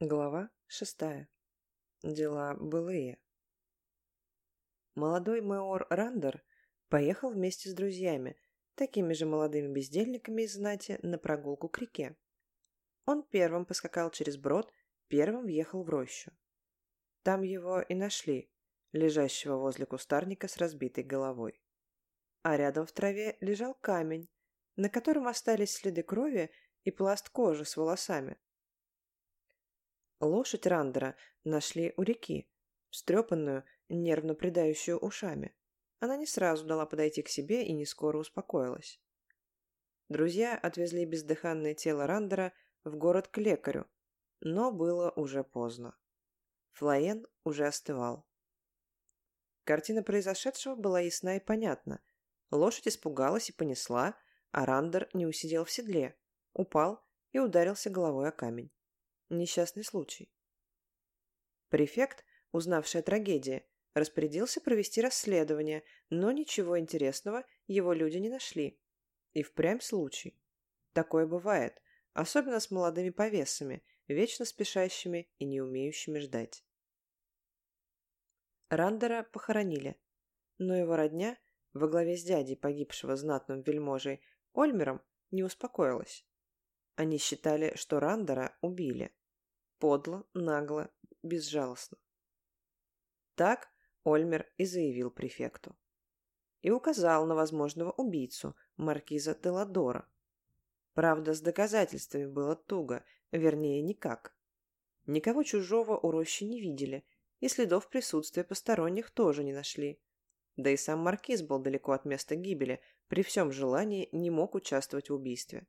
Глава шестая. Дела былые. Молодой майор Рандер поехал вместе с друзьями, такими же молодыми бездельниками из знати, на прогулку к реке. Он первым поскакал через брод, первым въехал в рощу. Там его и нашли, лежащего возле кустарника с разбитой головой. А рядом в траве лежал камень, на котором остались следы крови и пласт кожи с волосами. Лошадь Рандера нашли у реки, встрепанную, нервно придающую ушами. Она не сразу дала подойти к себе и не скоро успокоилась. Друзья отвезли бездыханное тело Рандера в город к лекарю, но было уже поздно. Флоен уже остывал. Картина произошедшего была ясна и понятна. Лошадь испугалась и понесла, а Рандер не усидел в седле, упал и ударился головой о камень. Несчастный случай. Префект, узнавший о трагедии, распорядился провести расследование, но ничего интересного его люди не нашли. И впрямь случай. Такое бывает, особенно с молодыми повесами, вечно спешащими и не умеющими ждать. Рандера похоронили, но его родня, во главе с дядей погибшего знатным вельможей Ольмером, не успокоилась. Они считали, что Рандера убили. Подло, нагло, безжалостно. Так Ольмер и заявил префекту. И указал на возможного убийцу, маркиза Деладора. Правда, с доказательствами было туго, вернее, никак. Никого чужого у рощи не видели, и следов присутствия посторонних тоже не нашли. Да и сам маркиз был далеко от места гибели, при всем желании не мог участвовать в убийстве.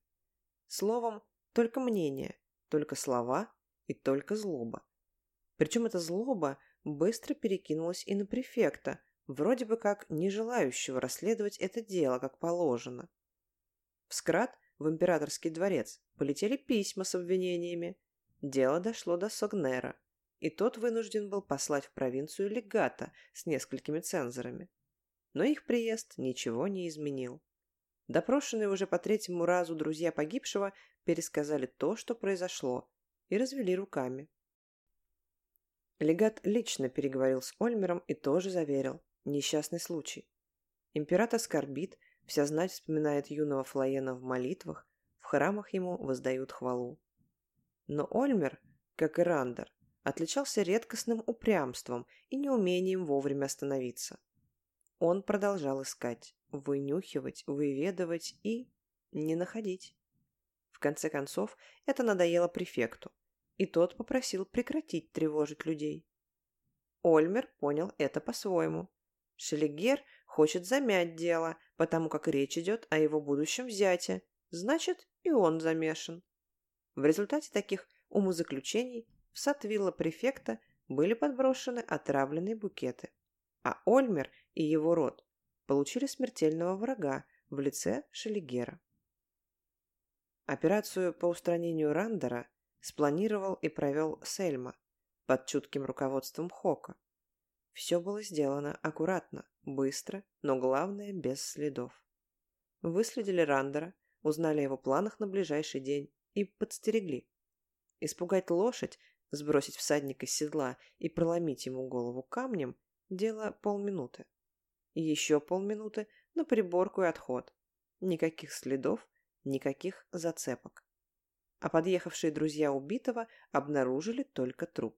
Словом, только мнение, только слова и только злоба. Причем эта злоба быстро перекинулась и на префекта, вроде бы как не желающего расследовать это дело как положено. В в императорский дворец, полетели письма с обвинениями. Дело дошло до Согнера, и тот вынужден был послать в провинцию легата с несколькими цензорами. Но их приезд ничего не изменил. Допрошенные уже по третьему разу друзья погибшего пересказали то, что произошло, и развели руками. Легат лично переговорил с Ольмером и тоже заверил. Несчастный случай. Император скорбит, вся знать вспоминает юного Флоена в молитвах, в храмах ему воздают хвалу. Но Ольмер, как и Рандер, отличался редкостным упрямством и неумением вовремя остановиться. Он продолжал искать, вынюхивать, выведывать и... не находить. В конце концов, это надоело префекту, и тот попросил прекратить тревожить людей. Ольмер понял это по-своему. Шелегер хочет замять дело, потому как речь идет о его будущем взятии, значит, и он замешан. В результате таких умозаключений в сад префекта были подброшены отравленные букеты, а Ольмер и его род получили смертельного врага в лице Шелегера. Операцию по устранению Рандера спланировал и провел Сельма под чутким руководством Хока. Все было сделано аккуратно, быстро, но главное без следов. Выследили Рандера, узнали о его планах на ближайший день и подстерегли. Испугать лошадь, сбросить всадника с седла и проломить ему голову камнем – дело полминуты. Еще полминуты на приборку и отход. Никаких следов, никаких зацепок. А подъехавшие друзья убитого обнаружили только труп.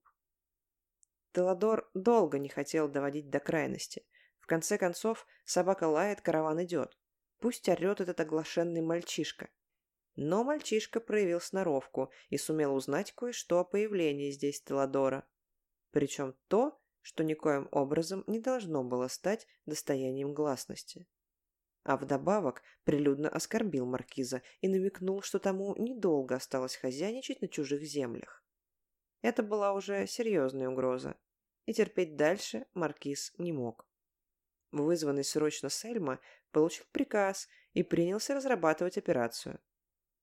Теладор долго не хотел доводить до крайности. В конце концов, собака лает, караван идет. Пусть орет этот оглашенный мальчишка. Но мальчишка проявил сноровку и сумел узнать кое-что о появлении здесь Теладора. Причем то, что никоим образом не должно было стать достоянием гласности. А вдобавок прилюдно оскорбил маркиза и намекнул, что тому недолго осталось хозяйничать на чужих землях. Это была уже серьезная угроза, и терпеть дальше маркиз не мог. Вызванный срочно Сельма получил приказ и принялся разрабатывать операцию.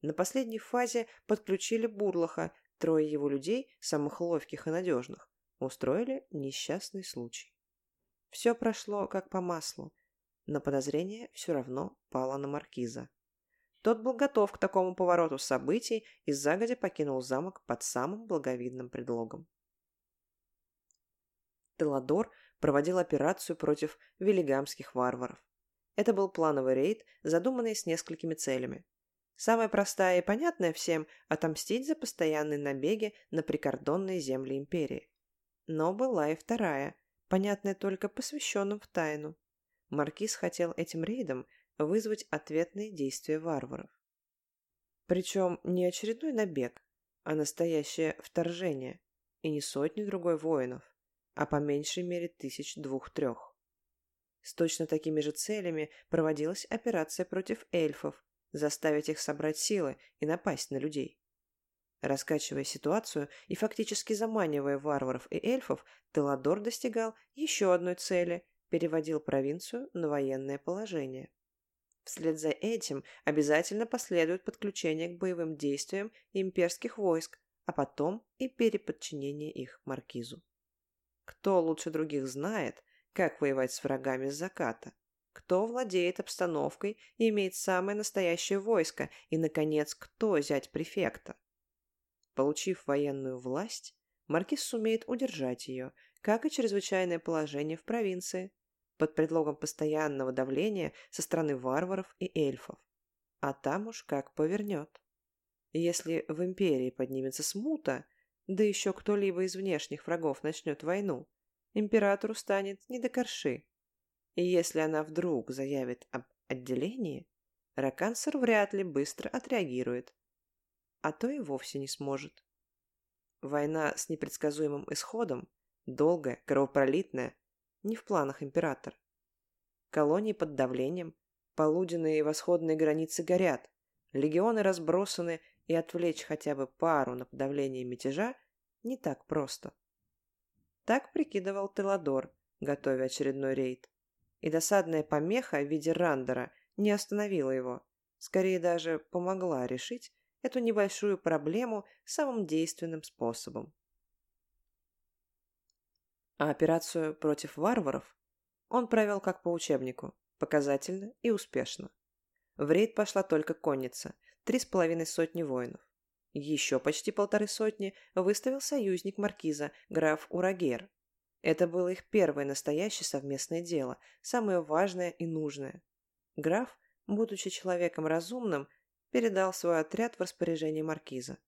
На последней фазе подключили Бурлаха, трое его людей, самых ловких и надежных, устроили несчастный случай. Все прошло как по маслу, но подозрение все равно пало на маркиза. Тот был готов к такому повороту событий и загодя покинул замок под самым благовидным предлогом. Теладор проводил операцию против велигамских варваров. Это был плановый рейд, задуманный с несколькими целями. Самая простая и понятная всем – отомстить за постоянные набеги на прикордонные земли империи. Но была и вторая, понятная только посвященным в тайну. Маркиз хотел этим рейдом вызвать ответные действия варваров. Причем не очередной набег, а настоящее вторжение, и не сотни другой воинов, а по меньшей мере тысяч двух-трех. С точно такими же целями проводилась операция против эльфов, заставить их собрать силы и напасть на людей. Раскачивая ситуацию и фактически заманивая варваров и эльфов, Теладор достигал еще одной цели – переводил провинцию на военное положение. Вслед за этим обязательно последует подключение к боевым действиям имперских войск, а потом и переподчинение их маркизу. Кто лучше других знает, как воевать с врагами с заката? Кто владеет обстановкой и имеет самое настоящее войско? И, наконец, кто зять префекта? Получив военную власть, маркиз сумеет удержать ее, как и чрезвычайное положение в провинции, под предлогом постоянного давления со стороны варваров и эльфов. А там уж как повернет. Если в империи поднимется смута, да еще кто-либо из внешних врагов начнет войну, императору станет не до корши. И если она вдруг заявит об отделении, Ракансер вряд ли быстро отреагирует а то и вовсе не сможет. Война с непредсказуемым исходом, долгая, кровопролитная, не в планах императора. Колонии под давлением, полуденные и восходные границы горят, легионы разбросаны, и отвлечь хотя бы пару на подавление мятежа не так просто. Так прикидывал Теладор, готовя очередной рейд. И досадная помеха в виде Рандера не остановила его, скорее даже помогла решить, эту небольшую проблему самым действенным способом. А операцию против варваров он провел как по учебнику, показательно и успешно. В рейд пошла только конница, три с половиной сотни воинов. Еще почти полторы сотни выставил союзник маркиза, граф Урагер. Это было их первое настоящее совместное дело, самое важное и нужное. Граф, будучи человеком разумным, передал свой отряд в распоряжение маркиза.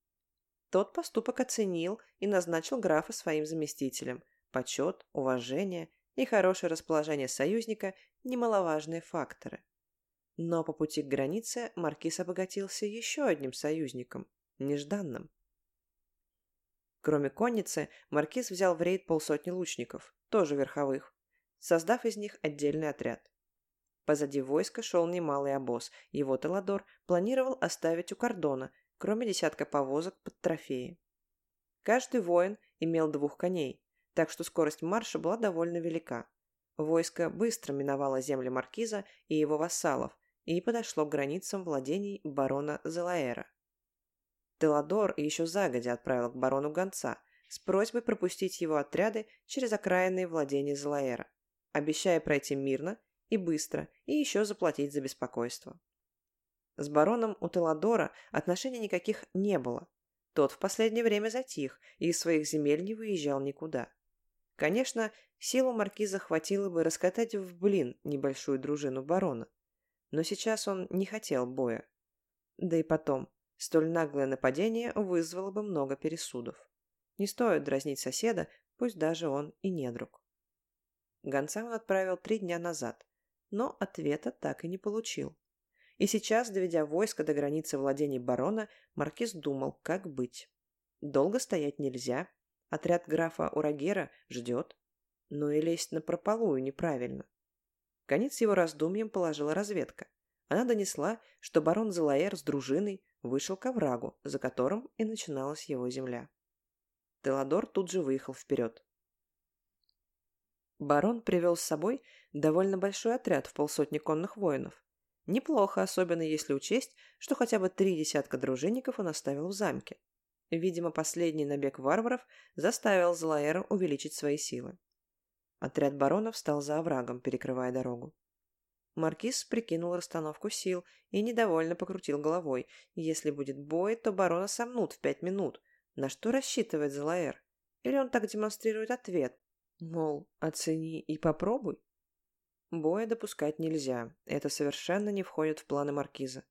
Тот поступок оценил и назначил графа своим заместителем. Почет, уважение и хорошее расположение союзника – немаловажные факторы. Но по пути к границе маркиз обогатился еще одним союзником – нежданным. Кроме конницы, маркиз взял в рейд полсотни лучников, тоже верховых, создав из них отдельный отряд. Позади войска шел немалый обоз. Его Теладор планировал оставить у кордона, кроме десятка повозок под трофеи. Каждый воин имел двух коней, так что скорость марша была довольно велика. Войско быстро миновало земли маркиза и его вассалов и подошло к границам владений барона Зелаэра. Теладор еще загодя отправил к барону гонца с просьбой пропустить его отряды через окраинные владения Зелаэра, обещая пройти мирно и быстро, и еще заплатить за беспокойство. С бароном у Теладора отношений никаких не было. Тот в последнее время затих и из своих земель не выезжал никуда. Конечно, силу маркиза хватило бы раскатать в блин небольшую дружину барона. Но сейчас он не хотел боя. Да и потом, столь наглое нападение вызвало бы много пересудов. Не стоит дразнить соседа, пусть даже он и не друг. Гонца он отправил три дня назад, но ответа так и не получил. И сейчас, доведя войско до границы владений барона, маркиз думал, как быть. Долго стоять нельзя. Отряд графа Урагера ждет. Но и лезть на прополую неправильно. Конец его раздумьям положила разведка. Она донесла, что барон Зелаэр с дружиной вышел к оврагу, за которым и начиналась его земля. Теладор тут же выехал вперед. Барон привел с собой довольно большой отряд в полсотни конных воинов. Неплохо, особенно если учесть, что хотя бы три десятка дружинников он оставил в замке. Видимо, последний набег варваров заставил Злаэра увеличить свои силы. Отряд баронов стал за оврагом, перекрывая дорогу. Маркиз прикинул расстановку сил и недовольно покрутил головой. Если будет бой, то барона сомнут в пять минут. На что рассчитывает Зелаэр? Или он так демонстрирует ответ? Мол, оцени и попробуй? Боя допускать нельзя. Это совершенно не входит в планы Маркиза.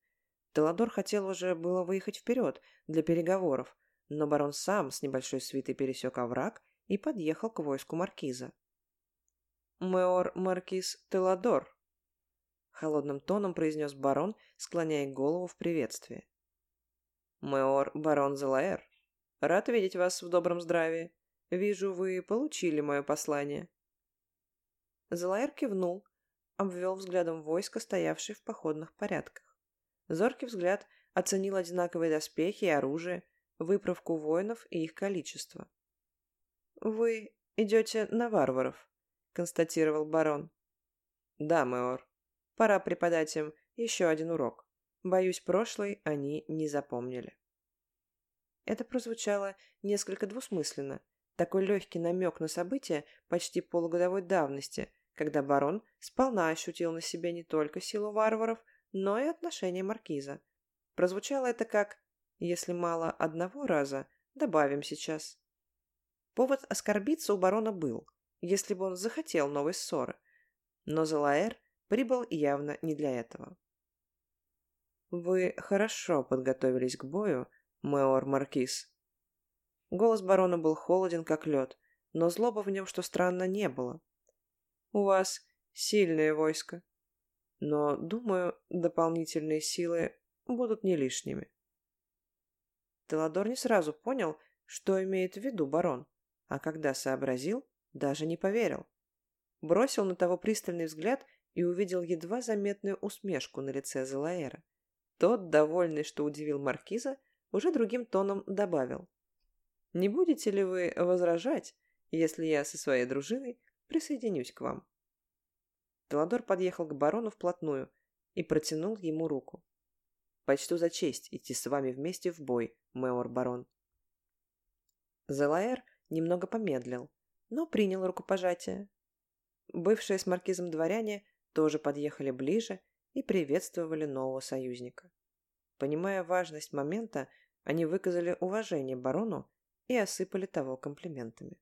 Теладор хотел уже было выехать вперед для переговоров, но барон сам с небольшой свитой пересек овраг и подъехал к войску Маркиза. «Меор Маркиз Теладор», — холодным тоном произнес барон, склоняя голову в приветствии. «Меор барон Зелаэр, рад видеть вас в добром здравии. Вижу, вы получили мое послание». Зелаэр кивнул, обвел взглядом войско, стоявшее в походных порядках. Зоркий взгляд оценил одинаковые доспехи и оружие, выправку воинов и их количество. «Вы идете на варваров», — констатировал барон. «Да, Меор. Пора преподать им еще один урок. Боюсь, прошлый они не запомнили». Это прозвучало несколько двусмысленно. Такой легкий намек на события почти полугодовой давности, когда барон сполна ощутил на себе не только силу варваров, но и отношение маркиза. Прозвучало это как «если мало одного раза, добавим сейчас». Повод оскорбиться у барона был, если бы он захотел новой ссоры. Но Залаэр прибыл явно не для этого. «Вы хорошо подготовились к бою, Меор Маркиз». Голос барона был холоден, как лед, но злоба в нем, что странно, не было. «У вас сильное войско, но, думаю, дополнительные силы будут не лишними». Теладор не сразу понял, что имеет в виду барон, а когда сообразил, даже не поверил. Бросил на того пристальный взгляд и увидел едва заметную усмешку на лице Зелаэра. Тот, довольный, что удивил маркиза, уже другим тоном добавил. «Не будете ли вы возражать, если я со своей дружиной присоединюсь к вам?» Теладор подъехал к барону вплотную и протянул ему руку. «Почту за честь идти с вами вместе в бой, мэор барон». Зелаэр немного помедлил, но принял рукопожатие. Бывшие с маркизом дворяне тоже подъехали ближе и приветствовали нового союзника. Понимая важность момента, они выказали уважение барону и осыпали того комплиментами.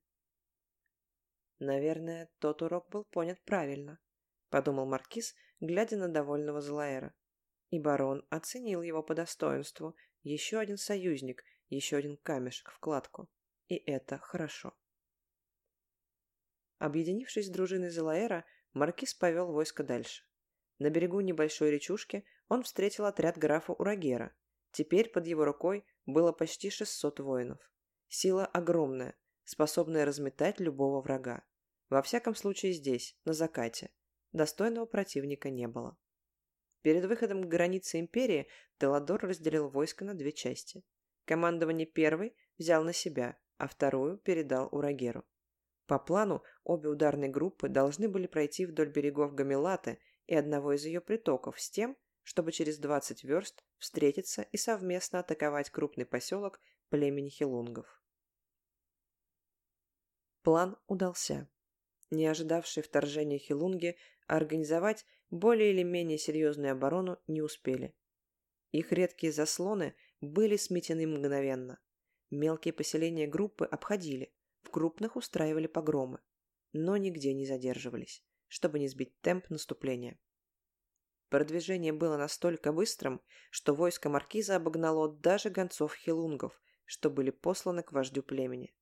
«Наверное, тот урок был понят правильно», — подумал маркиз, глядя на довольного Злаэра. И барон оценил его по достоинству. Еще один союзник, еще один камешек в кладку. И это хорошо. Объединившись с дружиной Зелаэра, маркиз повел войско дальше. На берегу небольшой речушки он встретил отряд графа Урагера. Теперь под его рукой было почти 600 воинов. Сила огромная, способная разметать любого врага. Во всяком случае здесь, на закате. Достойного противника не было. Перед выходом к границе империи Теладор разделил войско на две части. Командование первой взял на себя, а вторую передал Урагеру. По плану, обе ударные группы должны были пройти вдоль берегов Гамилаты и одного из ее притоков с тем, чтобы через 20 верст встретиться и совместно атаковать крупный поселок племени хилунгов. План удался. Не ожидавшие вторжения хилунги организовать более или менее серьезную оборону не успели. Их редкие заслоны были сметены мгновенно. Мелкие поселения группы обходили, в крупных устраивали погромы, но нигде не задерживались, чтобы не сбить темп наступления. Продвижение было настолько быстрым, что войско маркиза обогнало даже гонцов хилунгов, что были посланы к вождю племени.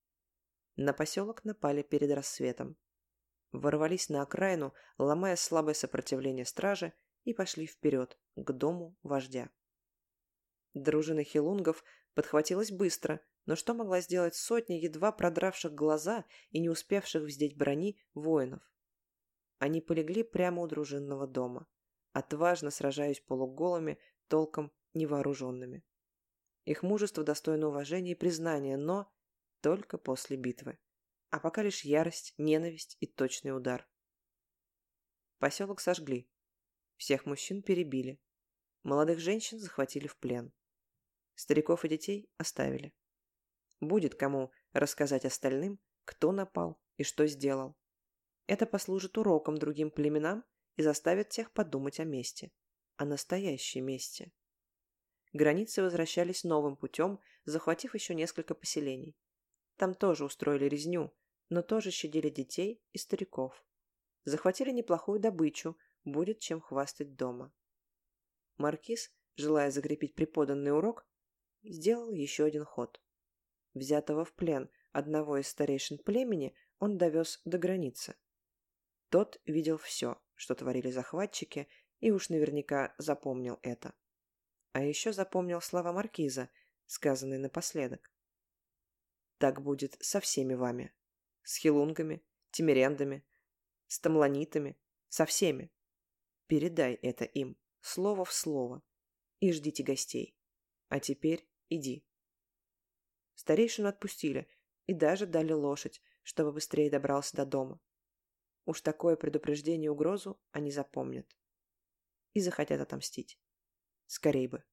На поселок напали перед рассветом. Ворвались на окраину, ломая слабое сопротивление стражи, и пошли вперед, к дому вождя. Дружина хилунгов подхватилась быстро, но что могла сделать сотня едва продравших глаза и не успевших вздеть брони воинов? Они полегли прямо у дружинного дома, отважно сражаясь полуголыми, толком невооруженными. Их мужество достойно уважения и признания, но только после битвы. А пока лишь ярость, ненависть и точный удар. Поселок сожгли. Всех мужчин перебили. Молодых женщин захватили в плен. Стариков и детей оставили. Будет кому рассказать остальным, кто напал и что сделал. Это послужит уроком другим племенам и заставит тех подумать о месте. О настоящей месте. Границы возвращались новым путем, захватив еще несколько поселений. Там тоже устроили резню, но тоже щадили детей и стариков. Захватили неплохую добычу, будет чем хвастать дома. Маркиз, желая закрепить преподанный урок, сделал еще один ход. Взятого в плен одного из старейшин племени он довез до границы. Тот видел все, что творили захватчики, и уж наверняка запомнил это. А еще запомнил слова Маркиза, сказанные напоследок. «Так будет со всеми вами. С хилунгами, тимирендами, с тамланитами, со всеми. Передай это им, слово в слово, и ждите гостей. А теперь иди». Старейшину отпустили и даже дали лошадь, чтобы быстрее добрался до дома. Уж такое предупреждение и угрозу они запомнят. И захотят отомстить. Скорей бы.